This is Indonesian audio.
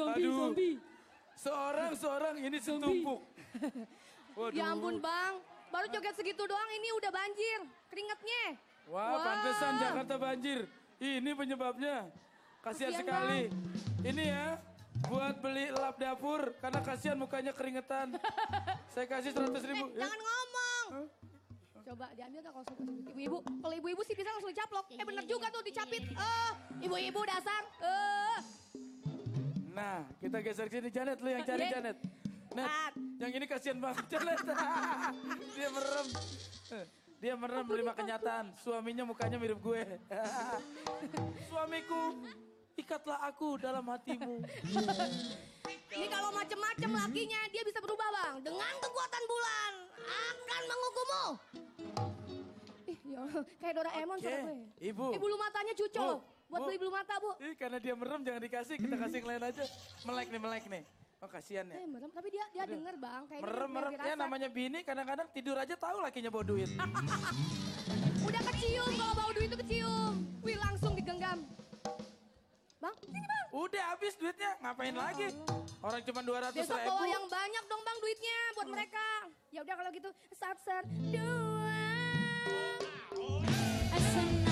Zombie, Aduh. zombie. Seorang, seorang ini setumpuk. Waduh. Ya ampun bang, baru joget segitu doang ini udah banjir keringetnya. Wah, pantesan Jakarta banjir. Ini penyebabnya. Kasihan sekali. Ini ya, buat beli lap dapur karena kasihan mukanya keringetan. Saya kasih 100 ribu. Eh, jangan ngomong. Coba diambil gak kalau ibu-ibu? Kalau ibu-ibu sih bisa langsung dicaplok. Eh bener juga tuh dicapit. Eh, ibu-ibu dasar. Eh, Nah, kita geser ke sini. Janet, lu yang cari Iya. Janet. Net, Ah. yang ini kasihan banget Janet. Dia merem. Dia merem menerima kenyataan. Suaminya mukanya mirip gue. Suamiku, ikatlah aku dalam hatimu. ini kalau macem-macem lakinya dia bisa berubah bang. Dengan kekuatan bulan akan menghukummu. Ih, ya, kayak Doraemon suara gue. Ibu. Eh, bulu matanya cucol. Bu, buat beli bulu mata, Bu. Ih, karena dia merem jangan dikasih, kita kasih yang lain aja. Melek nih, melek nih. Oh kasihan ya. Eh, merem, tapi dia dia dengar denger bang. Kayak merem, merem. Ya namanya bini kadang-kadang tidur aja tahu lakinya bawa duit. Udah kecium kalau bawa duit itu kecium. Wih langsung digenggam. Bang, sini bang. Udah habis duitnya, ngapain oh, lagi? Allah. Orang cuma 200 Besok ribu. Yang banyak dong bang duitnya buat hmm. mereka. Ya udah kalau gitu, saat ser dua. Asana.